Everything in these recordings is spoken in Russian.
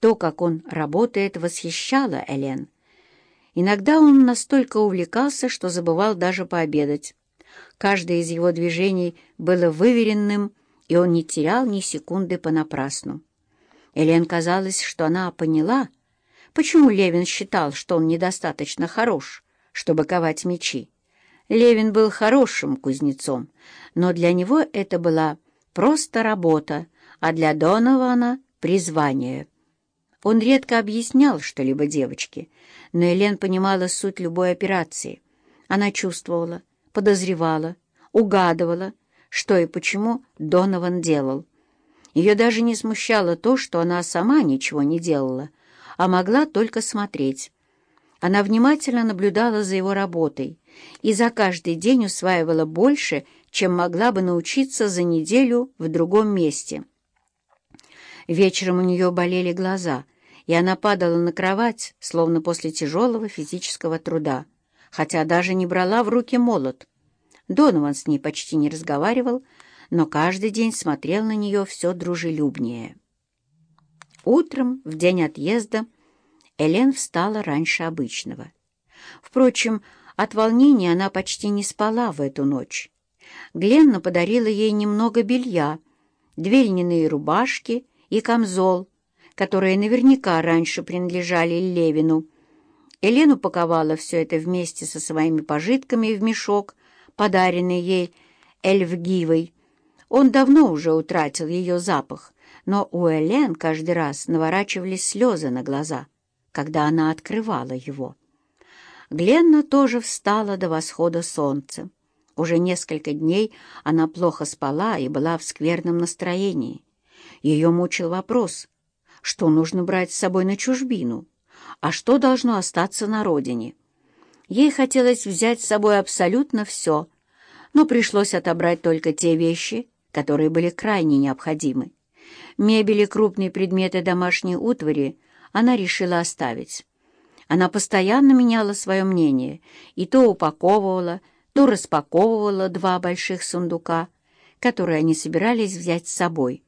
То, как он работает, восхищало Элен. Иногда он настолько увлекался, что забывал даже пообедать. Каждое из его движений было выверенным, и он не терял ни секунды понапрасну. Элен казалось, что она поняла, почему Левин считал, что он недостаточно хорош, чтобы ковать мечи. Левин был хорошим кузнецом, но для него это была просто работа, а для Донована — призвание. Он редко объяснял что-либо девочке, но Элен понимала суть любой операции. Она чувствовала, подозревала, угадывала, что и почему Донован делал. Ее даже не смущало то, что она сама ничего не делала, а могла только смотреть. Она внимательно наблюдала за его работой и за каждый день усваивала больше, чем могла бы научиться за неделю в другом месте. Вечером у нее болели глаза, и она падала на кровать, словно после тяжелого физического труда, хотя даже не брала в руки молот. Донован с ней почти не разговаривал, но каждый день смотрел на нее все дружелюбнее. Утром, в день отъезда, Элен встала раньше обычного. Впрочем, от волнения она почти не спала в эту ночь. Гленна подарила ей немного белья, две льняные рубашки и камзол, которые наверняка раньше принадлежали Левину. Элен упаковала все это вместе со своими пожитками в мешок, подаренный ей Эльфгивой. Он давно уже утратил ее запах, но у Элен каждый раз наворачивались слезы на глаза, когда она открывала его. Гленна тоже встала до восхода солнца. Уже несколько дней она плохо спала и была в скверном настроении. Ее мучил вопрос, что нужно брать с собой на чужбину, а что должно остаться на родине. Ей хотелось взять с собой абсолютно все, но пришлось отобрать только те вещи, которые были крайне необходимы. Мебель и крупные предметы домашней утвари она решила оставить. Она постоянно меняла свое мнение и то упаковывала, то распаковывала два больших сундука, которые они собирались взять с собой.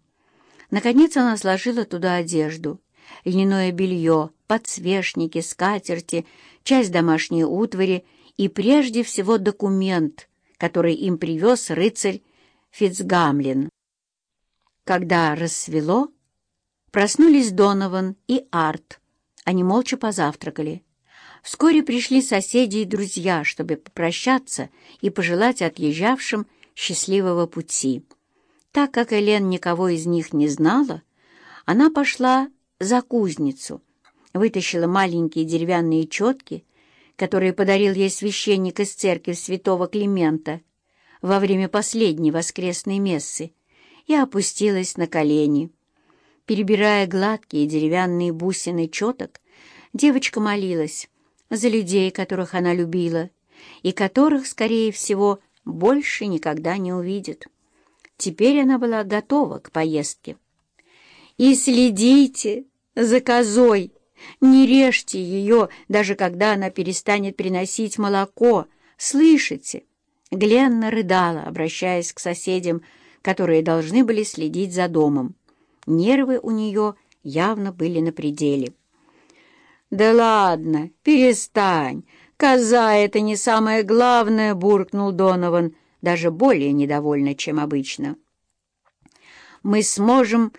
Наконец она сложила туда одежду, льняное белье, подсвечники, скатерти, часть домашней утвари и прежде всего документ, который им привез рыцарь Фицгамлин. Когда рассвело, проснулись Донован и Арт. Они молча позавтракали. Вскоре пришли соседи и друзья, чтобы попрощаться и пожелать отъезжавшим счастливого пути. Так как Элен никого из них не знала, она пошла за кузницу, вытащила маленькие деревянные четки, которые подарил ей священник из церкви святого Климента во время последней воскресной мессы, и опустилась на колени. Перебирая гладкие деревянные бусины четок, девочка молилась за людей, которых она любила, и которых, скорее всего, больше никогда не увидит. Теперь она была готова к поездке. «И следите за козой! Не режьте ее, даже когда она перестанет приносить молоко! Слышите?» Гленна рыдала, обращаясь к соседям, которые должны были следить за домом. Нервы у нее явно были на пределе. «Да ладно, перестань! Коза — это не самое главное!» — буркнул Донован, даже более недовольна, чем обычно. «Мы сможем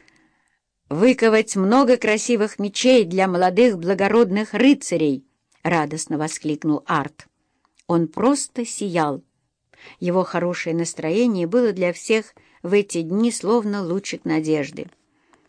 выковать много красивых мечей для молодых благородных рыцарей!» — радостно воскликнул Арт. Он просто сиял. Его хорошее настроение было для всех в эти дни словно лучик надежды.